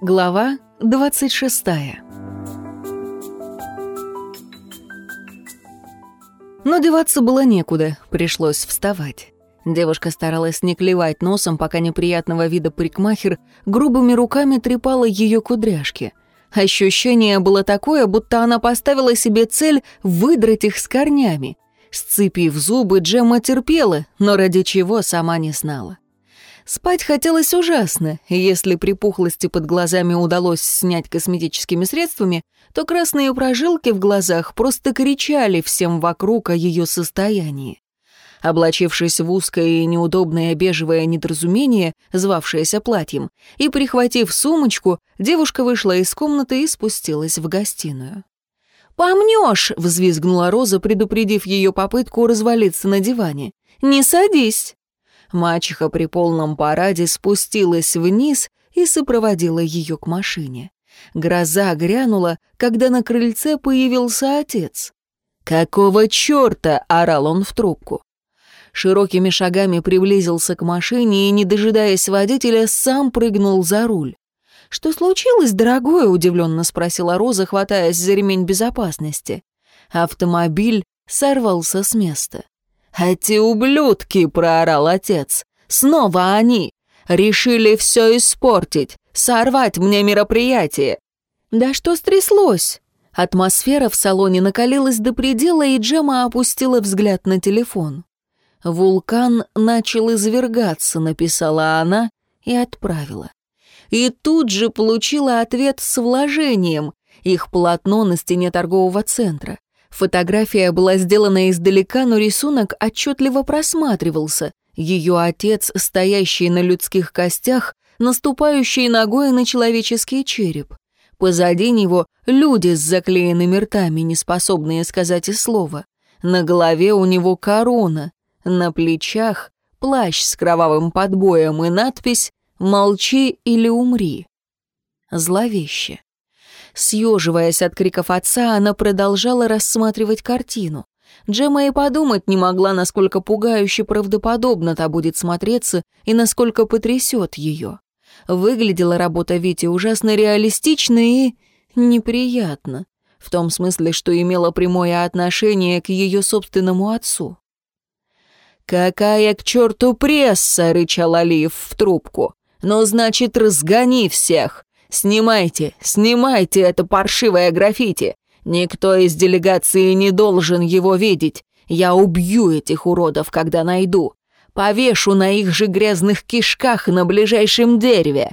Глава 26 Но деваться было некуда, пришлось вставать. Девушка старалась не клевать носом, пока неприятного вида парикмахер грубыми руками трепала ее кудряшки. Ощущение было такое, будто она поставила себе цель выдрать их с корнями. Сцепив зубы, Джемма терпела, но ради чего сама не знала. Спать хотелось ужасно, и если припухлости под глазами удалось снять косметическими средствами, то красные прожилки в глазах просто кричали всем вокруг о ее состоянии. Облачившись в узкое и неудобное бежевое недоразумение, звавшееся платьем, и прихватив сумочку, девушка вышла из комнаты и спустилась в гостиную. «Помнешь!» — взвизгнула Роза, предупредив ее попытку развалиться на диване. «Не садись!» Мачеха при полном параде спустилась вниз и сопроводила ее к машине. Гроза грянула, когда на крыльце появился отец. «Какого черта?» — орал он в трубку. Широкими шагами приблизился к машине и, не дожидаясь водителя, сам прыгнул за руль. «Что случилось, дорогое?» — удивленно спросила Роза, хватаясь за ремень безопасности. Автомобиль сорвался с места. «Эти ублюдки!» — проорал отец. «Снова они! Решили все испортить, сорвать мне мероприятие!» «Да что стряслось?» Атмосфера в салоне накалилась до предела, и Джема опустила взгляд на телефон. «Вулкан начал извергаться», — написала она и отправила. И тут же получила ответ с вложением. Их полотно на стене торгового центра. Фотография была сделана издалека, но рисунок отчетливо просматривался. Ее отец, стоящий на людских костях, наступающий ногой на человеческий череп. Позади него люди с заклеенными ртами, не способные сказать и слова. На голове у него корона, на плечах плащ с кровавым подбоем и надпись «Молчи или умри». Зловеще. Съеживаясь от криков отца, она продолжала рассматривать картину. Джема и подумать не могла, насколько пугающе правдоподобно та будет смотреться и насколько потрясет ее. Выглядела работа Вити ужасно реалистично и неприятно, в том смысле, что имела прямое отношение к ее собственному отцу. «Какая к черту пресса!» — рычал Алиев в трубку. «Ну, значит, разгони всех! Снимайте, снимайте это паршивое граффити. Никто из делегации не должен его видеть. Я убью этих уродов, когда найду. Повешу на их же грязных кишках на ближайшем дереве.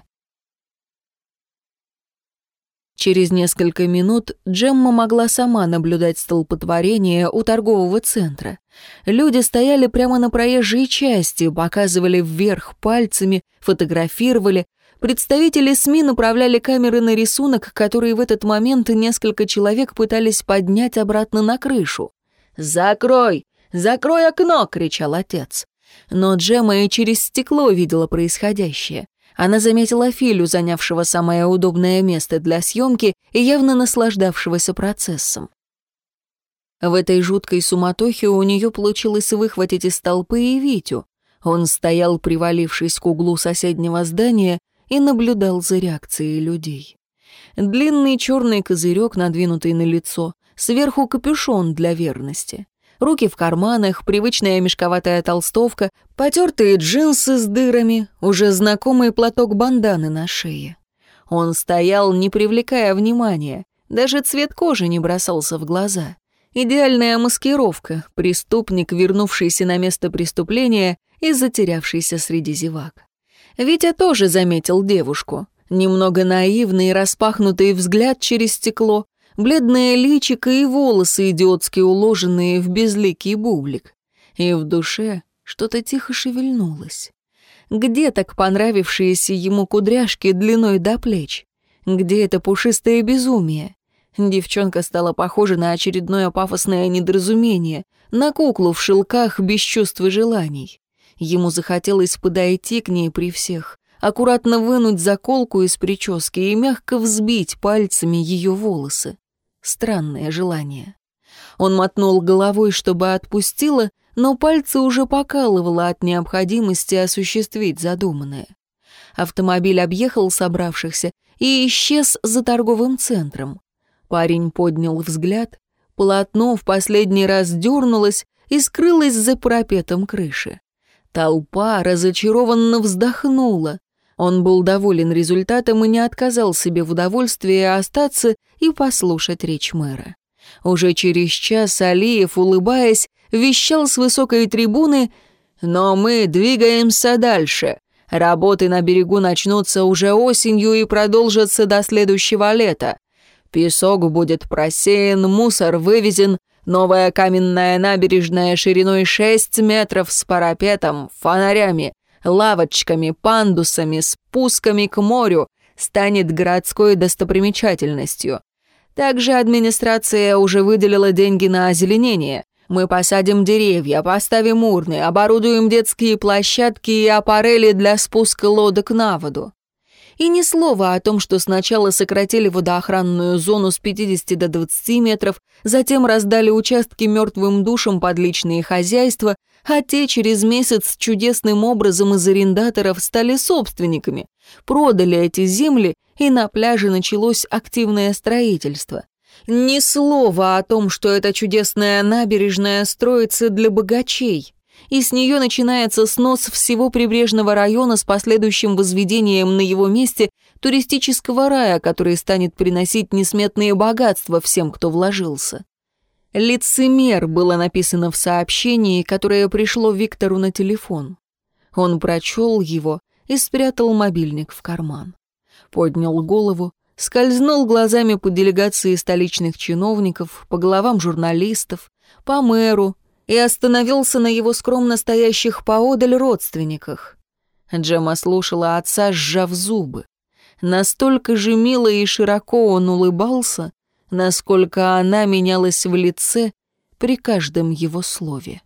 Через несколько минут Джемма могла сама наблюдать столпотворение у торгового центра. Люди стояли прямо на проезжей части, показывали вверх пальцами, фотографировали, Представители СМИ направляли камеры на рисунок, который в этот момент несколько человек пытались поднять обратно на крышу. «Закрой! Закрой окно!» — кричал отец. Но Джема и через стекло видела происходящее. Она заметила Филю, занявшего самое удобное место для съемки и явно наслаждавшегося процессом. В этой жуткой суматохе у нее получилось выхватить из толпы и Витю. Он стоял, привалившись к углу соседнего здания, и наблюдал за реакцией людей. Длинный черный козырек, надвинутый на лицо, сверху капюшон для верности. Руки в карманах, привычная мешковатая толстовка, потертые джинсы с дырами, уже знакомый платок банданы на шее. Он стоял, не привлекая внимания, даже цвет кожи не бросался в глаза. Идеальная маскировка, преступник, вернувшийся на место преступления и затерявшийся среди зевак. Витя тоже заметил девушку. Немного наивный, распахнутый взгляд через стекло, бледное личико и волосы идиотски уложенные в безликий бублик. И в душе что-то тихо шевельнулось. Где так понравившиеся ему кудряшки длиной до плеч? Где это пушистое безумие? Девчонка стала похожа на очередное пафосное недоразумение, на куклу в шелках без чувств и желаний. Ему захотелось подойти к ней при всех, аккуратно вынуть заколку из прически и мягко взбить пальцами ее волосы. Странное желание. Он мотнул головой, чтобы отпустила, но пальцы уже покалывало от необходимости осуществить задуманное. Автомобиль объехал собравшихся и исчез за торговым центром. Парень поднял взгляд, полотно в последний раз дернулось и скрылось за парапетом крыши. Толпа разочарованно вздохнула. Он был доволен результатом и не отказал себе в удовольствии остаться и послушать речь мэра. Уже через час Алиев, улыбаясь, вещал с высокой трибуны «Но мы двигаемся дальше. Работы на берегу начнутся уже осенью и продолжатся до следующего лета. Песок будет просеян, мусор вывезен, новая каменная набережная шириной 6 метров с парапетом, фонарями, лавочками, пандусами, спусками к морю станет городской достопримечательностью. Также администрация уже выделила деньги на озеленение. Мы посадим деревья, поставим урны, оборудуем детские площадки и аппарели для спуска лодок на воду. И ни слова о том, что сначала сократили водоохранную зону с 50 до 20 метров, затем раздали участки мертвым душам под личные хозяйства, а те через месяц чудесным образом из арендаторов стали собственниками, продали эти земли, и на пляже началось активное строительство. Ни слова о том, что эта чудесная набережная строится для богачей и с нее начинается снос всего прибрежного района с последующим возведением на его месте туристического рая, который станет приносить несметные богатства всем, кто вложился. «Лицемер» было написано в сообщении, которое пришло Виктору на телефон. Он прочел его и спрятал мобильник в карман. Поднял голову, скользнул глазами по делегации столичных чиновников, по головам журналистов, по мэру, и остановился на его скромно стоящих поодаль родственниках. Джема слушала отца, сжав зубы. Настолько же мило и широко он улыбался, насколько она менялась в лице при каждом его слове.